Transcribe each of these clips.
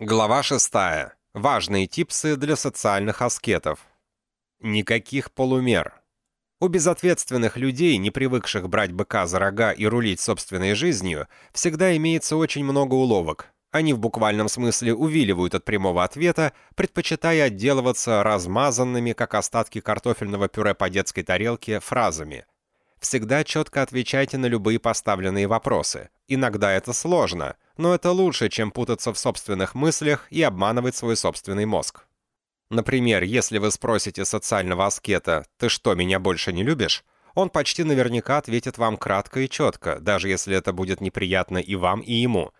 Глава 6. Важные типсы для социальных аскетов. Никаких полумер. У безответственных людей, не привыкших брать быка за рога и рулить собственной жизнью, всегда имеется очень много уловок. Они в буквальном смысле увиливают от прямого ответа, предпочитая отделываться размазанными, как остатки картофельного пюре по детской тарелке, фразами – Всегда четко отвечайте на любые поставленные вопросы. Иногда это сложно, но это лучше, чем путаться в собственных мыслях и обманывать свой собственный мозг. Например, если вы спросите социального аскета «Ты что, меня больше не любишь?», он почти наверняка ответит вам кратко и четко, даже если это будет неприятно и вам, и ему.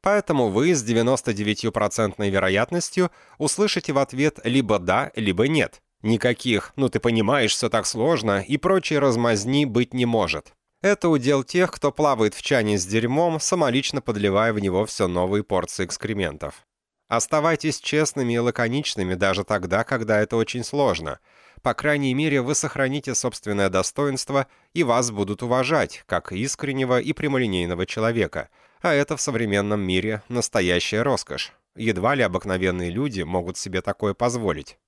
Поэтому вы с 99% вероятностью услышите в ответ либо «да», либо «нет». Никаких «ну ты понимаешь, все так сложно» и прочей размазни быть не может. Это удел тех, кто плавает в чане с дерьмом, самолично подливая в него все новые порции экскрементов. Оставайтесь честными и лаконичными даже тогда, когда это очень сложно. По крайней мере, вы сохраните собственное достоинство, и вас будут уважать, как искреннего и прямолинейного человека. А это в современном мире настоящая роскошь. Едва ли обыкновенные люди могут себе такое позволить.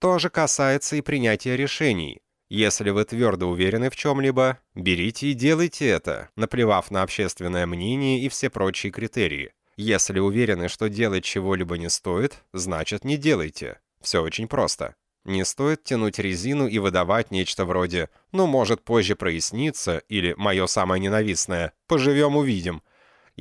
То же касается и принятия решений. Если вы твердо уверены в чем-либо, берите и делайте это, наплевав на общественное мнение и все прочие критерии. Если уверены, что делать чего-либо не стоит, значит не делайте. Все очень просто. Не стоит тянуть резину и выдавать нечто вроде «ну, может, позже прояснится» или «мое самое ненавистное» «поживем-увидим»,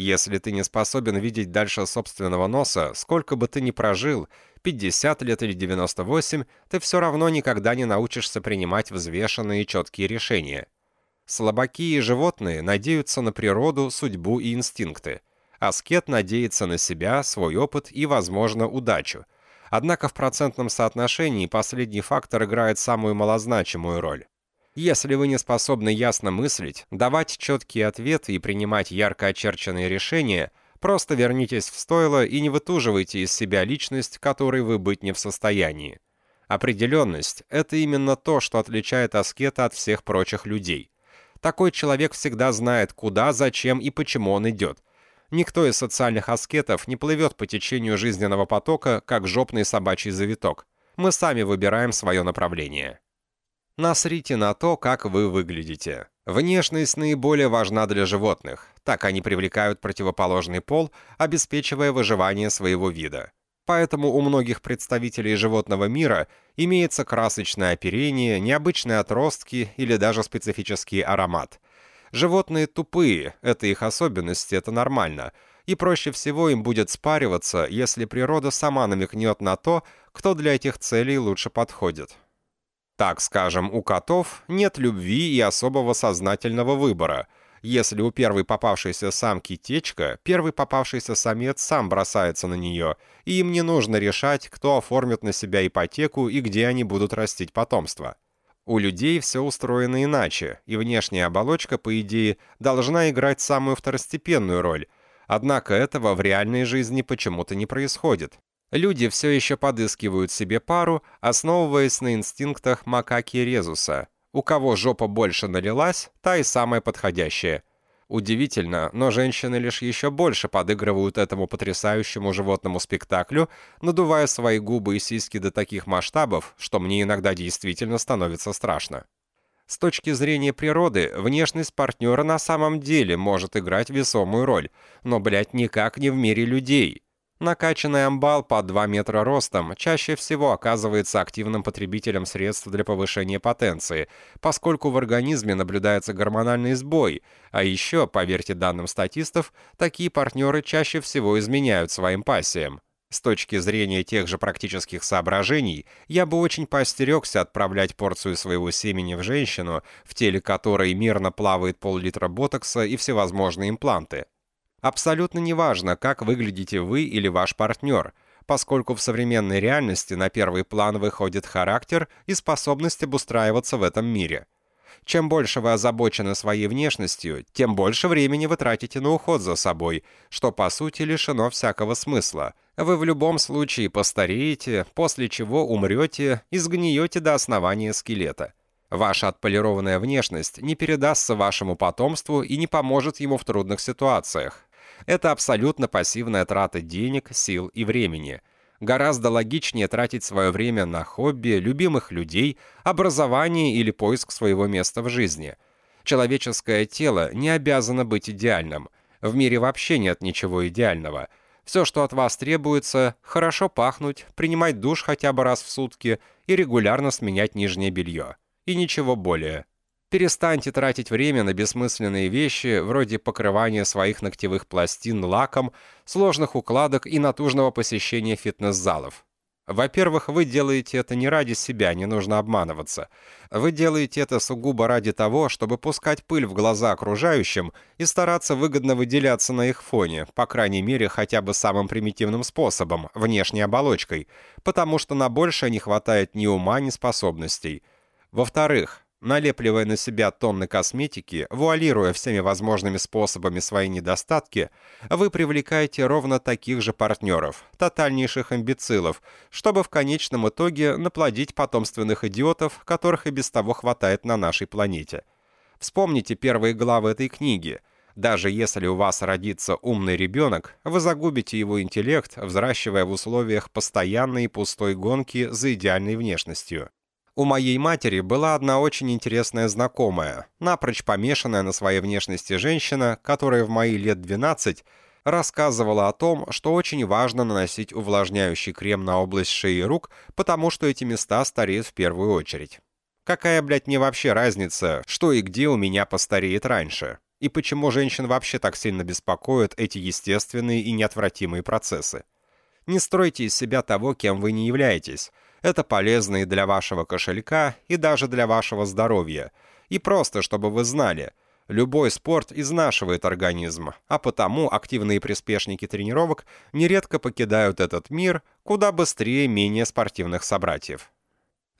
если ты не способен видеть дальше собственного носа, сколько бы ты ни прожил, 50 лет или 98, ты все равно никогда не научишься принимать взвешенные и четкие решения. Слабаки и животные надеются на природу, судьбу и инстинкты. Аскет надеется на себя, свой опыт и, возможно, удачу. Однако в процентном соотношении последний фактор играет самую малозначимую роль. Если вы не способны ясно мыслить, давать четкие ответы и принимать ярко очерченные решения, просто вернитесь в стойло и не вытуживайте из себя личность, которой вы быть не в состоянии. Определенность – это именно то, что отличает аскета от всех прочих людей. Такой человек всегда знает, куда, зачем и почему он идет. Никто из социальных аскетов не плывет по течению жизненного потока, как жопный собачий завиток. Мы сами выбираем свое направление. Насрите на то, как вы выглядите. Внешность наиболее важна для животных. Так они привлекают противоположный пол, обеспечивая выживание своего вида. Поэтому у многих представителей животного мира имеется красочное оперение, необычные отростки или даже специфический аромат. Животные тупые, это их особенность, это нормально. И проще всего им будет спариваться, если природа сама намекнет на то, кто для этих целей лучше подходит. Так скажем, у котов нет любви и особого сознательного выбора. Если у первой попавшейся самки течка, первый попавшийся самец сам бросается на нее, и им не нужно решать, кто оформит на себя ипотеку и где они будут растить потомство. У людей все устроено иначе, и внешняя оболочка, по идее, должна играть самую второстепенную роль. Однако этого в реальной жизни почему-то не происходит. Люди все еще подыскивают себе пару, основываясь на инстинктах макаки резуса. У кого жопа больше налилась, та и самая подходящая. Удивительно, но женщины лишь еще больше подыгрывают этому потрясающему животному спектаклю, надувая свои губы и сиськи до таких масштабов, что мне иногда действительно становится страшно. С точки зрения природы, внешность партнера на самом деле может играть весомую роль, но, блядь, никак не в мире людей. Накачанный амбал под 2 метра ростом чаще всего оказывается активным потребителем средств для повышения потенции, поскольку в организме наблюдается гормональный сбой, а еще, поверьте данным статистов, такие партнеры чаще всего изменяют своим пассиям. С точки зрения тех же практических соображений, я бы очень поостерегся отправлять порцию своего семени в женщину, в теле которой мирно плавает пол-литра ботокса и всевозможные импланты. Абсолютно неважно, как выглядите вы или ваш партнер, поскольку в современной реальности на первый план выходит характер и способность обустраиваться в этом мире. Чем больше вы озабочены своей внешностью, тем больше времени вы тратите на уход за собой, что по сути лишено всякого смысла. Вы в любом случае постареете, после чего умрете и сгниете до основания скелета. Ваша отполированная внешность не передастся вашему потомству и не поможет ему в трудных ситуациях. Это абсолютно пассивная трата денег, сил и времени. Гораздо логичнее тратить свое время на хобби, любимых людей, образование или поиск своего места в жизни. Человеческое тело не обязано быть идеальным. В мире вообще нет ничего идеального. Все, что от вас требуется, хорошо пахнуть, принимать душ хотя бы раз в сутки и регулярно сменять нижнее белье. И ничего более. Перестаньте тратить время на бессмысленные вещи, вроде покрывания своих ногтевых пластин лаком, сложных укладок и натужного посещения фитнес-залов. Во-первых, вы делаете это не ради себя, не нужно обманываться. Вы делаете это сугубо ради того, чтобы пускать пыль в глаза окружающим и стараться выгодно выделяться на их фоне, по крайней мере, хотя бы самым примитивным способом, внешней оболочкой, потому что на большее не хватает ни ума, ни способностей. Во-вторых, Налепливая на себя тонны косметики, вуалируя всеми возможными способами свои недостатки, вы привлекаете ровно таких же партнеров, тотальнейших имбецилов, чтобы в конечном итоге наплодить потомственных идиотов, которых и без того хватает на нашей планете. Вспомните первые главы этой книги. Даже если у вас родится умный ребенок, вы загубите его интеллект, взращивая в условиях постоянной пустой гонки за идеальной внешностью. У моей матери была одна очень интересная знакомая, напрочь помешанная на своей внешности женщина, которая в мои лет 12 рассказывала о том, что очень важно наносить увлажняющий крем на область шеи и рук, потому что эти места стареют в первую очередь. Какая, блядь, мне вообще разница, что и где у меня постареет раньше? И почему женщин вообще так сильно беспокоят эти естественные и неотвратимые процессы? Не стройте из себя того, кем вы не являетесь – это полезно и для вашего кошелька, и даже для вашего здоровья. И просто, чтобы вы знали, любой спорт изнашивает организм, а потому активные приспешники тренировок нередко покидают этот мир куда быстрее менее спортивных собратьев.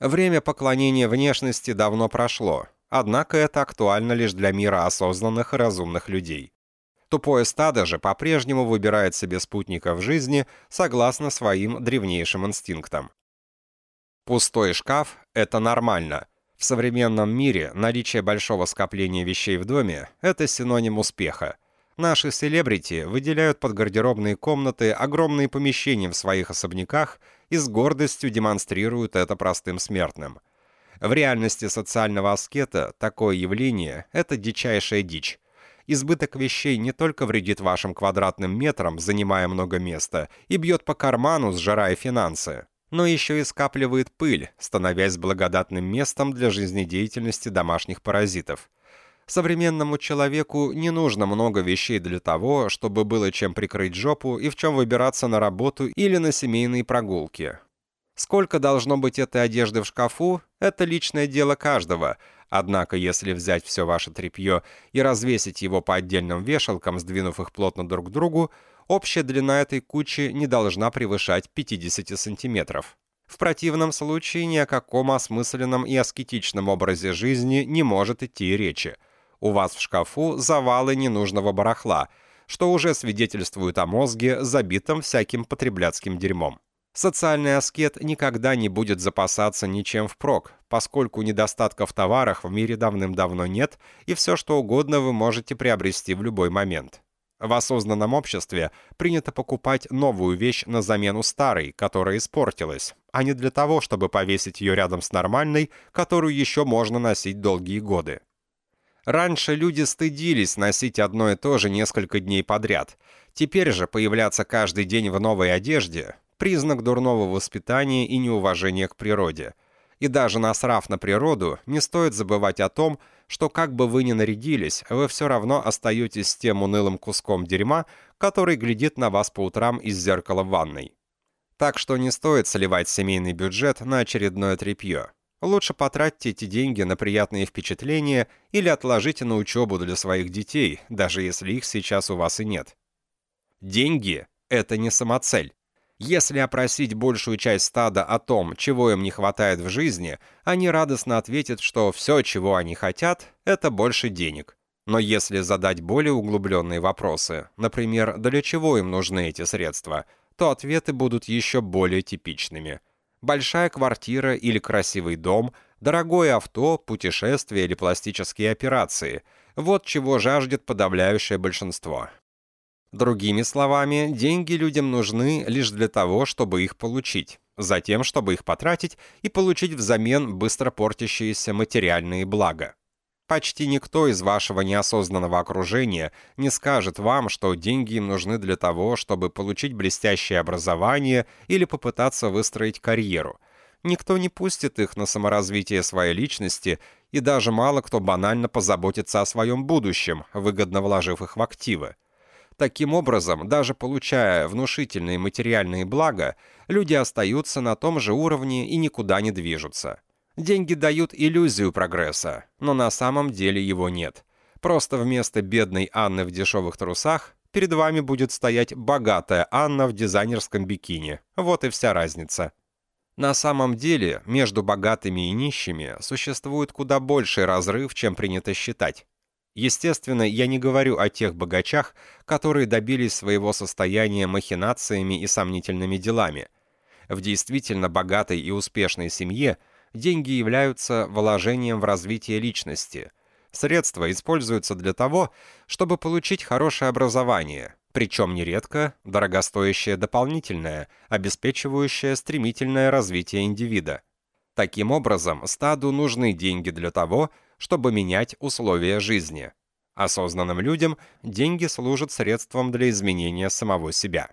Время поклонения внешности давно прошло, однако это актуально лишь для мира осознанных и разумных людей. Тупое стадо же по-прежнему выбирает себе спутников жизни согласно своим древнейшим инстинктам. Пустой шкаф – это нормально. В современном мире наличие большого скопления вещей в доме – это синоним успеха. Наши селебрити выделяют под гардеробные комнаты огромные помещения в своих особняках и с гордостью демонстрируют это простым смертным. В реальности социального аскета такое явление – это дичайшая дичь. Избыток вещей не только вредит вашим квадратным метрам, занимая много места, и бьет по карману, сжирая финансы, но еще и скапливает пыль, становясь благодатным местом для жизнедеятельности домашних паразитов. Современному человеку не нужно много вещей для того, чтобы было чем прикрыть жопу и в чем выбираться на работу или на семейные прогулки. Сколько должно быть этой одежды в шкафу – это личное дело каждого, однако если взять все ваше тряпье и развесить его по отдельным вешалкам, сдвинув их плотно друг к другу, общая длина этой кучи не должна превышать 50 сантиметров. В противном случае ни о каком осмысленном и аскетичном образе жизни не может идти речи. У вас в шкафу завалы ненужного барахла, что уже свидетельствует о мозге, забитом всяким потребляцким дерьмом. Социальный аскет никогда не будет запасаться ничем впрок, поскольку недостатков в товарах в мире давным-давно нет, и все что угодно вы можете приобрести в любой момент. В осознанном обществе принято покупать новую вещь на замену старой, которая испортилась, а не для того, чтобы повесить ее рядом с нормальной, которую еще можно носить долгие годы. Раньше люди стыдились носить одно и то же несколько дней подряд. Теперь же появляться каждый день в новой одежде – признак дурного воспитания и неуважения к природе. И даже насрав на природу, не стоит забывать о том, что как бы вы ни нарядились, вы все равно остаетесь тем унылым куском дерьма, который глядит на вас по утрам из зеркала в ванной. Так что не стоит сливать семейный бюджет на очередное тряпье. Лучше потратьте эти деньги на приятные впечатления или отложите на учебу для своих детей, даже если их сейчас у вас и нет. Деньги – это не самоцель. Если опросить большую часть стада о том, чего им не хватает в жизни, они радостно ответят, что все, чего они хотят, это больше денег. Но если задать более углубленные вопросы, например, для чего им нужны эти средства, то ответы будут еще более типичными. Большая квартира или красивый дом, дорогое авто, путешествия или пластические операции – вот чего жаждет подавляющее большинство. Другими словами, деньги людям нужны лишь для того, чтобы их получить, затем, чтобы их потратить и получить взамен быстро портящиеся материальные блага. Почти никто из вашего неосознанного окружения не скажет вам, что деньги им нужны для того, чтобы получить блестящее образование или попытаться выстроить карьеру. Никто не пустит их на саморазвитие своей личности, и даже мало кто банально позаботится о своем будущем, выгодно вложив их в активы. Таким образом, даже получая внушительные материальные блага, люди остаются на том же уровне и никуда не движутся. Деньги дают иллюзию прогресса, но на самом деле его нет. Просто вместо бедной Анны в дешевых трусах перед вами будет стоять богатая Анна в дизайнерском бикини. Вот и вся разница. На самом деле, между богатыми и нищими существует куда больший разрыв, чем принято считать. Естественно, я не говорю о тех богачах, которые добились своего состояния махинациями и сомнительными делами. В действительно богатой и успешной семье деньги являются вложением в развитие личности. Средства используются для того, чтобы получить хорошее образование, причем нередко дорогостоящее дополнительное, обеспечивающее стремительное развитие индивида. Таким образом, стаду нужны деньги для того, чтобы менять условия жизни. Осознанным людям деньги служат средством для изменения самого себя.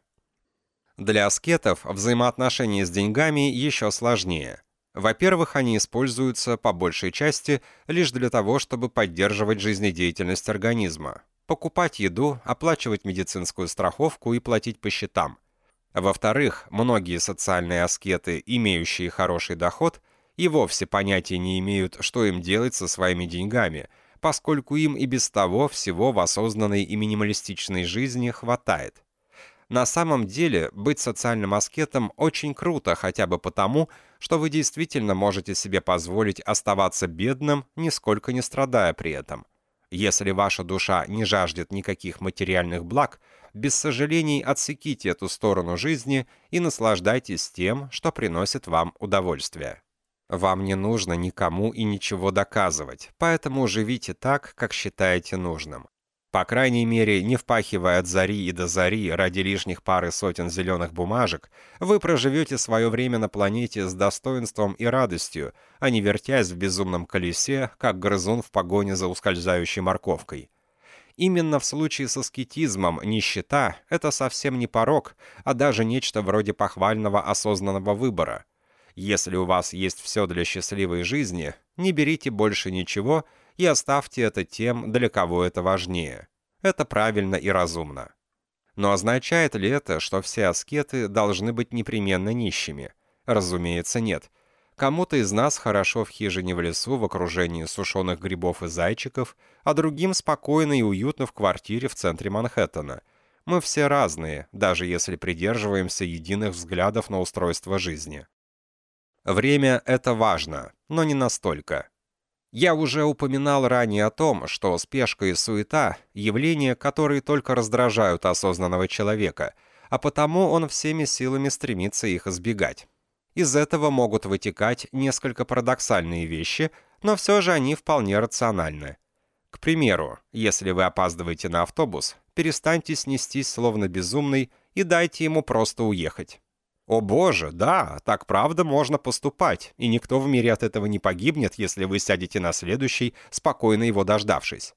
Для аскетов взаимоотношения с деньгами еще сложнее. Во-первых, они используются по большей части лишь для того, чтобы поддерживать жизнедеятельность организма, покупать еду, оплачивать медицинскую страховку и платить по счетам. Во-вторых, многие социальные аскеты, имеющие хороший доход, и вовсе понятия не имеют, что им делать со своими деньгами, поскольку им и без того всего в осознанной и минималистичной жизни хватает. На самом деле, быть социальным аскетом очень круто хотя бы потому, что вы действительно можете себе позволить оставаться бедным, нисколько не страдая при этом. Если ваша душа не жаждет никаких материальных благ, без сожалений отсеките эту сторону жизни и наслаждайтесь тем, что приносит вам удовольствие. Вам не нужно никому и ничего доказывать, поэтому живите так, как считаете нужным. По крайней мере, не впахивая от зари и до зари ради лишних пары сотен зеленых бумажек, вы проживете свое время на планете с достоинством и радостью, а не вертясь в безумном колесе, как грызун в погоне за ускользающей морковкой. Именно в случае с аскетизмом нищета – это совсем не порог, а даже нечто вроде похвального осознанного выбора – если у вас есть все для счастливой жизни, не берите больше ничего и оставьте это тем, для кого это важнее. Это правильно и разумно. Но означает ли это, что все аскеты должны быть непременно нищими? Разумеется, нет. Кому-то из нас хорошо в хижине в лесу в окружении сушеных грибов и зайчиков, а другим спокойно и уютно в квартире в центре Манхэттена. Мы все разные, даже если придерживаемся единых взглядов на устройство жизни. Время — это важно, но не настолько. Я уже упоминал ранее о том, что спешка и суета — явления, которые только раздражают осознанного человека, а потому он всеми силами стремится их избегать. Из этого могут вытекать несколько парадоксальные вещи, но все же они вполне рациональны. К примеру, если вы опаздываете на автобус, перестаньте снестись словно безумный и дайте ему просто уехать. О боже, да, так правда можно поступать, и никто в мире от этого не погибнет, если вы сядете на следующий, спокойно его дождавшись.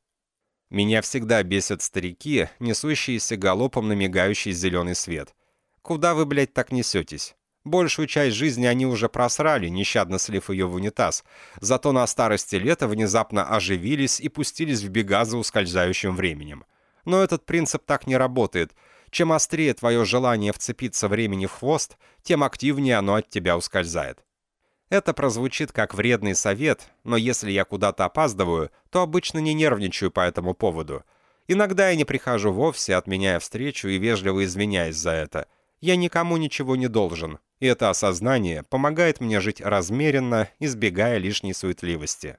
Меня всегда бесят старики, несущиеся галопом на мигающий зеленый свет. Куда вы, блядь, так несетесь? Большую часть жизни они уже просрали, нещадно слив ее в унитаз, зато на старости лета внезапно оживились и пустились в бега за ускользающим временем. Но этот принцип так не работает — чем острее твое желание вцепиться времени в хвост, тем активнее оно от тебя ускользает. Это прозвучит как вредный совет, но если я куда-то опаздываю, то обычно не нервничаю по этому поводу. Иногда я не прихожу вовсе, отменяя встречу и вежливо извиняясь за это. Я никому ничего не должен, и это осознание помогает мне жить размеренно, избегая лишней суетливости.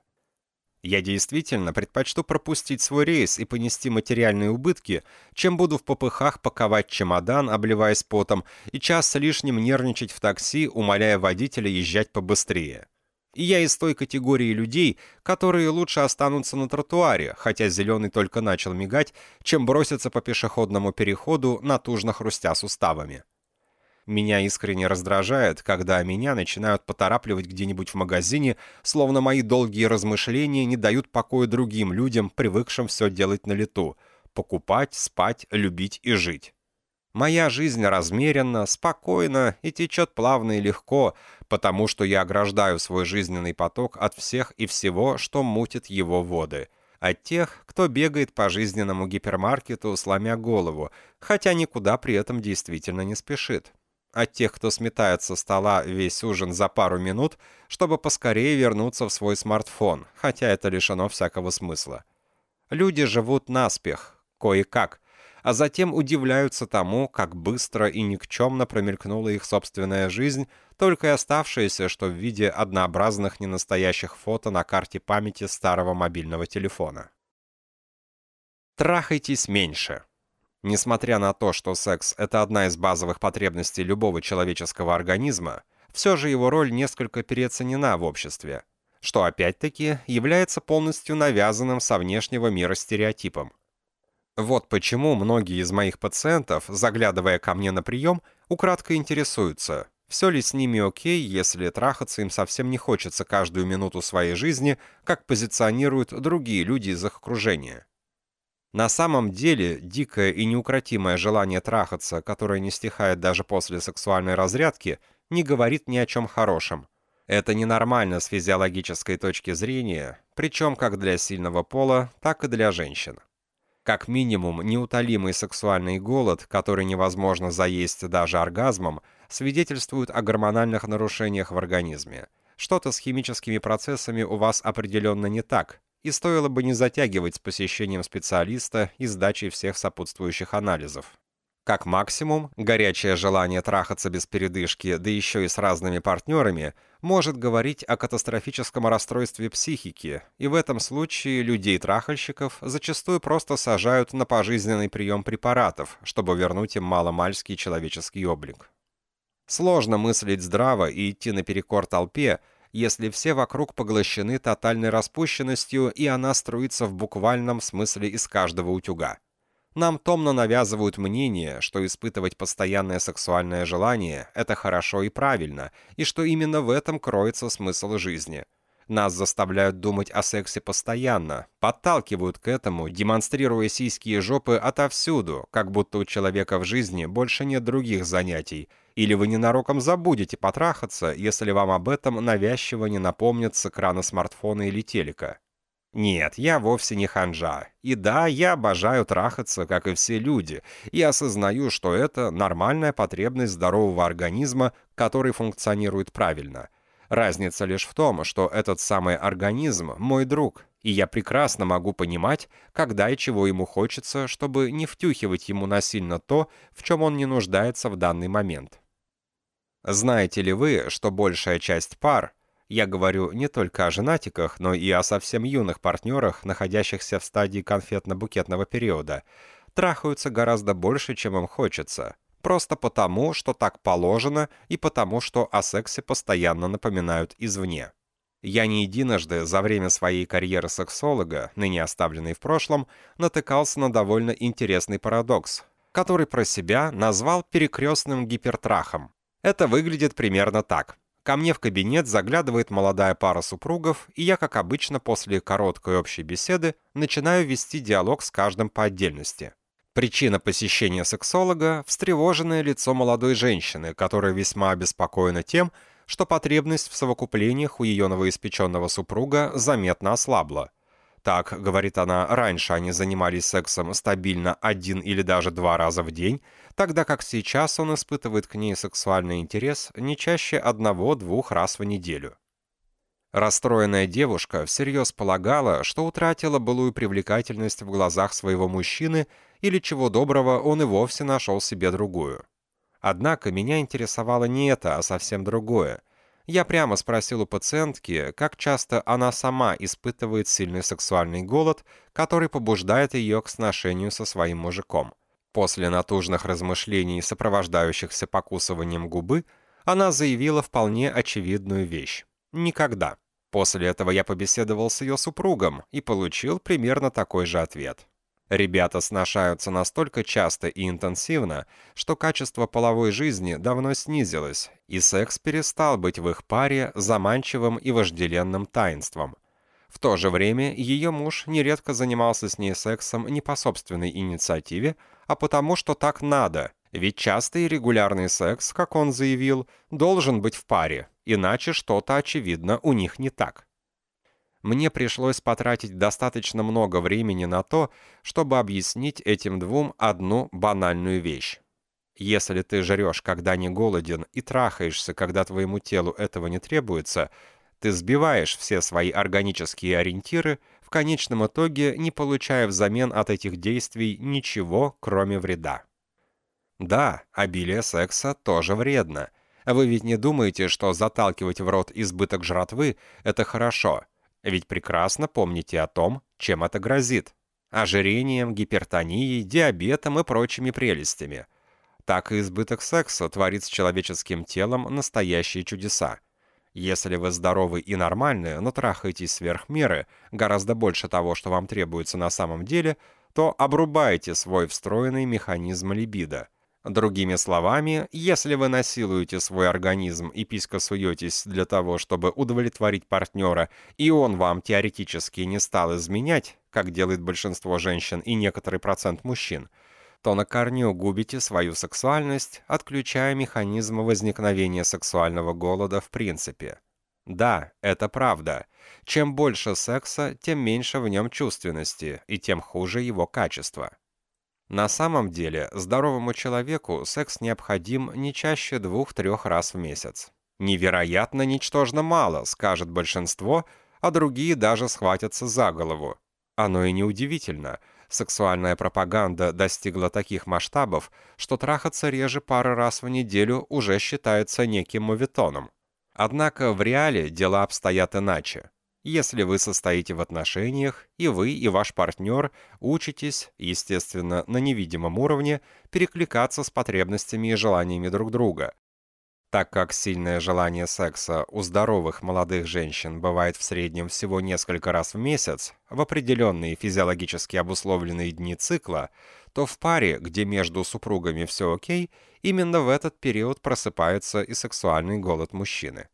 Я действительно предпочту пропустить свой рейс и понести материальные убытки, чем буду в попыхах паковать чемодан, обливаясь потом, и час с лишним нервничать в такси, умоляя водителя езжать побыстрее. И я из той категории людей, которые лучше останутся на тротуаре, хотя зеленый только начал мигать, чем броситься по пешеходному переходу, натужно хрустя суставами. Меня искренне раздражает, когда меня начинают поторапливать где-нибудь в магазине, словно мои долгие размышления не дают покоя другим людям, привыкшим все делать на лету — покупать, спать, любить и жить. Моя жизнь размеренна, спокойна и течет плавно и легко, потому что я ограждаю свой жизненный поток от всех и всего, что мутит его воды. От тех, кто бегает по жизненному гипермаркету, сломя голову, хотя никуда при этом действительно не спешит. От тех, кто сметает со стола весь ужин за пару минут, чтобы поскорее вернуться в свой смартфон, хотя это лишено всякого смысла. Люди живут наспех, кое-как, а затем удивляются тому, как быстро и никчемно промелькнула их собственная жизнь, только и оставшаяся, что в виде однообразных ненастоящих фото на карте памяти старого мобильного телефона. Трахайтесь меньше. Несмотря на то, что секс – это одна из базовых потребностей любого человеческого организма, все же его роль несколько переоценена в обществе, что опять-таки является полностью навязанным со внешнего мира стереотипом. Вот почему многие из моих пациентов, заглядывая ко мне на прием, украдкой интересуются, все ли с ними окей, если трахаться им совсем не хочется каждую минуту своей жизни, как позиционируют другие люди из их окружения. На самом деле, дикое и неукротимое желание трахаться, которое не стихает даже после сексуальной разрядки, не говорит ни о чем хорошем. Это ненормально с физиологической точки зрения, причем как для сильного пола, так и для женщин. Как минимум, неутолимый сексуальный голод, который невозможно заесть даже оргазмом, свидетельствует о гормональных нарушениях в организме. Что-то с химическими процессами у вас определенно не так, и стоило бы не затягивать с посещением специалиста и сдачей всех сопутствующих анализов. Как максимум, горячее желание трахаться без передышки, да еще и с разными партнерами, может говорить о катастрофическом расстройстве психики, и в этом случае людей-трахальщиков зачастую просто сажают на пожизненный прием препаратов, чтобы вернуть им маломальский человеческий облик. Сложно мыслить здраво и идти наперекор толпе, если все вокруг поглощены тотальной распущенностью, и она струится в буквальном смысле из каждого утюга. Нам томно навязывают мнение, что испытывать постоянное сексуальное желание – это хорошо и правильно, и что именно в этом кроется смысл жизни. Нас заставляют думать о сексе постоянно, подталкивают к этому, демонстрируя сиськи и жопы отовсюду, как будто у человека в жизни больше нет других занятий, или вы ненароком забудете потрахаться, если вам об этом навязчиво не напомнят с экрана смартфона или телека. Нет, я вовсе не ханжа. И да, я обожаю трахаться, как и все люди, и осознаю, что это нормальная потребность здорового организма, который функционирует правильно. Разница лишь в том, что этот самый организм – мой друг, и я прекрасно могу понимать, когда и чего ему хочется, чтобы не втюхивать ему насильно то, в чем он не нуждается в данный момент. Знаете ли вы, что большая часть пар – я говорю не только о женатиках, но и о совсем юных партнерах, находящихся в стадии конфетно-букетного периода. Трахаются гораздо больше, чем им хочется. Просто потому, что так положено, и потому, что о сексе постоянно напоминают извне. Я не единожды за время своей карьеры сексолога, ныне оставленной в прошлом, натыкался на довольно интересный парадокс, который про себя назвал перекрестным гипертрахом. Это выглядит примерно так. Ко мне в кабинет заглядывает молодая пара супругов, и я, как обычно, после короткой общей беседы начинаю вести диалог с каждым по отдельности. Причина посещения сексолога – встревоженное лицо молодой женщины, которая весьма обеспокоена тем, что потребность в совокуплениях у ее новоиспеченного супруга заметно ослабла. Так, говорит она, раньше они занимались сексом стабильно один или даже два раза в день, тогда как сейчас он испытывает к ней сексуальный интерес не чаще одного-двух раз в неделю. Расстроенная девушка всерьез полагала, что утратила былую привлекательность в глазах своего мужчины или чего доброго он и вовсе нашел себе другую. Однако меня интересовало не это, а совсем другое. Я прямо спросил у пациентки, как часто она сама испытывает сильный сексуальный голод, который побуждает ее к сношению со своим мужиком. После натужных размышлений, сопровождающихся покусыванием губы, она заявила вполне очевидную вещь. Никогда. После этого я побеседовал с ее супругом и получил примерно такой же ответ. Ребята сношаются настолько часто и интенсивно, что качество половой жизни давно снизилось, и секс перестал быть в их паре заманчивым и вожделенным таинством. В то же время ее муж нередко занимался с ней сексом не по собственной инициативе, а потому что так надо, ведь частый и регулярный секс, как он заявил, должен быть в паре, иначе что-то, очевидно, у них не так мне пришлось потратить достаточно много времени на то, чтобы объяснить этим двум одну банальную вещь. Если ты жрешь, когда не голоден, и трахаешься, когда твоему телу этого не требуется, ты сбиваешь все свои органические ориентиры, в конечном итоге не получая взамен от этих действий ничего, кроме вреда. Да, обилие секса тоже вредно. Вы ведь не думаете, что заталкивать в рот избыток жратвы – это хорошо – ведь прекрасно помните о том, чем это грозит. Ожирением, гипертонией, диабетом и прочими прелестями. Так и избыток секса творит с человеческим телом настоящие чудеса. Если вы здоровы и нормальны, но трахаетесь сверх меры, гораздо больше того, что вам требуется на самом деле, то обрубаете свой встроенный механизм либидо – Другими словами, если вы насилуете свой организм и писько суетесь для того, чтобы удовлетворить партнера, и он вам теоретически не стал изменять, как делает большинство женщин и некоторый процент мужчин, то на корню губите свою сексуальность, отключая механизм возникновения сексуального голода в принципе. Да, это правда. Чем больше секса, тем меньше в нем чувственности, и тем хуже его качество. На самом деле, здоровому человеку секс необходим не чаще двух-трех раз в месяц. Невероятно ничтожно мало, скажет большинство, а другие даже схватятся за голову. Оно и неудивительно. Сексуальная пропаганда достигла таких масштабов, что трахаться реже пары раз в неделю уже считается неким моветоном. Однако в реале дела обстоят иначе. Если вы состоите в отношениях, и вы, и ваш партнер учитесь, естественно, на невидимом уровне, перекликаться с потребностями и желаниями друг друга. Так как сильное желание секса у здоровых молодых женщин бывает в среднем всего несколько раз в месяц, в определенные физиологически обусловленные дни цикла, то в паре, где между супругами все окей, именно в этот период просыпается и сексуальный голод мужчины.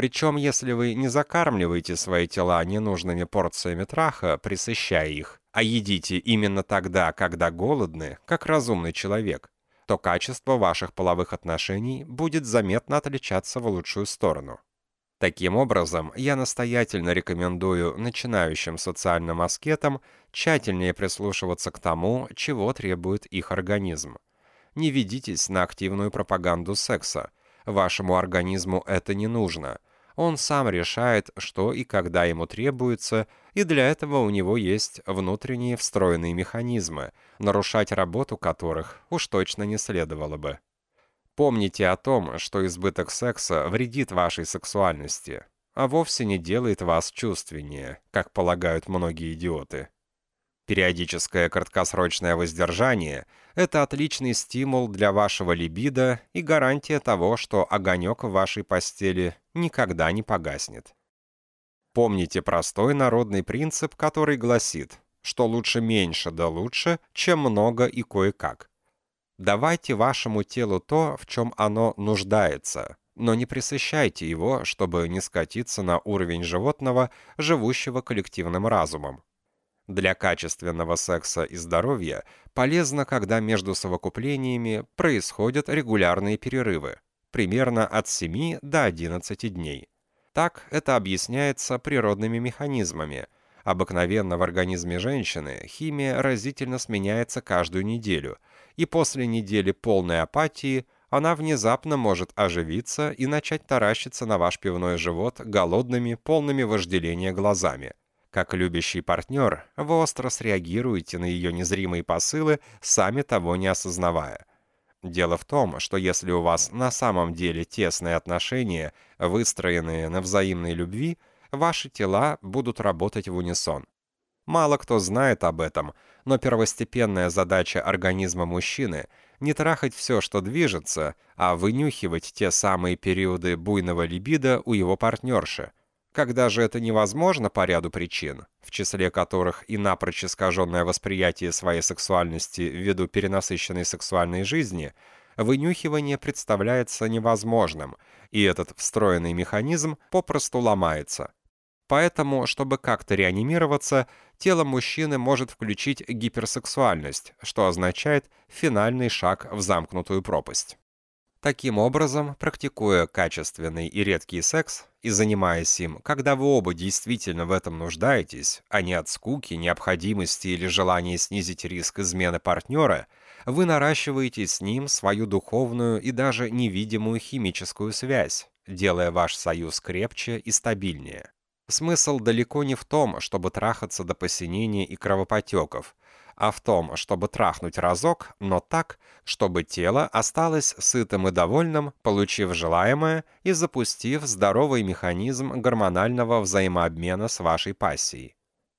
Причем, если вы не закармливаете свои тела ненужными порциями траха, присыщая их, а едите именно тогда, когда голодны, как разумный человек, то качество ваших половых отношений будет заметно отличаться в лучшую сторону. Таким образом, я настоятельно рекомендую начинающим социальным аскетам тщательнее прислушиваться к тому, чего требует их организм. Не ведитесь на активную пропаганду секса, Вашему организму это не нужно. Он сам решает, что и когда ему требуется, и для этого у него есть внутренние встроенные механизмы, нарушать работу которых уж точно не следовало бы. Помните о том, что избыток секса вредит вашей сексуальности, а вовсе не делает вас чувственнее, как полагают многие идиоты. Периодическое краткосрочное воздержание – это отличный стимул для вашего либидо и гарантия того, что огонек в вашей постели никогда не погаснет. Помните простой народный принцип, который гласит, что лучше меньше да лучше, чем много и кое-как. Давайте вашему телу то, в чем оно нуждается, но не пресыщайте его, чтобы не скатиться на уровень животного, живущего коллективным разумом. Для качественного секса и здоровья полезно, когда между совокуплениями происходят регулярные перерывы, примерно от 7 до 11 дней. Так это объясняется природными механизмами. Обыкновенно в организме женщины химия разительно сменяется каждую неделю, и после недели полной апатии она внезапно может оживиться и начать таращиться на ваш пивной живот голодными, полными вожделения глазами – как любящий партнер, вы остро среагируете на ее незримые посылы, сами того не осознавая. Дело в том, что если у вас на самом деле тесные отношения, выстроенные на взаимной любви, ваши тела будут работать в унисон. Мало кто знает об этом, но первостепенная задача организма мужчины – не трахать все, что движется, а вынюхивать те самые периоды буйного либидо у его партнерши – Когда же это невозможно по ряду причин, в числе которых и напрочь искаженное восприятие своей сексуальности ввиду перенасыщенной сексуальной жизни, вынюхивание представляется невозможным, и этот встроенный механизм попросту ломается. Поэтому, чтобы как-то реанимироваться, тело мужчины может включить гиперсексуальность, что означает финальный шаг в замкнутую пропасть. Таким образом, практикуя качественный и редкий секс и занимаясь им, когда вы оба действительно в этом нуждаетесь, а не от скуки, необходимости или желания снизить риск измены партнера, вы наращиваете с ним свою духовную и даже невидимую химическую связь, делая ваш союз крепче и стабильнее. Смысл далеко не в том, чтобы трахаться до посинения и кровопотеков, а в том, чтобы трахнуть разок, но так, чтобы тело осталось сытым и довольным, получив желаемое и запустив здоровый механизм гормонального взаимообмена с вашей пассией.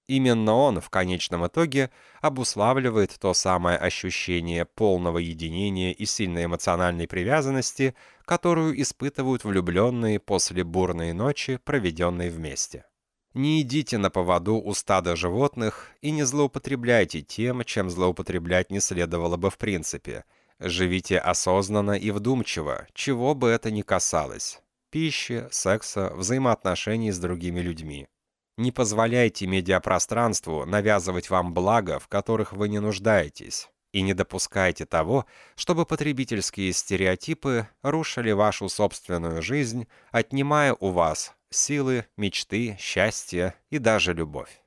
Именно он в конечном итоге обуславливает то самое ощущение полного единения и сильной эмоциональной привязанности, которую испытывают влюбленные после бурной ночи, проведенной вместе. Не идите на поводу у стада животных и не злоупотребляйте тем, чем злоупотреблять не следовало бы в принципе. Живите осознанно и вдумчиво, чего бы это ни касалось. Пищи, секса, взаимоотношений с другими людьми. Не позволяйте медиапространству навязывать вам блага, в которых вы не нуждаетесь. И не допускайте того, чтобы потребительские стереотипы рушили вашу собственную жизнь, отнимая у вас силы, мечты, счастье и даже любовь.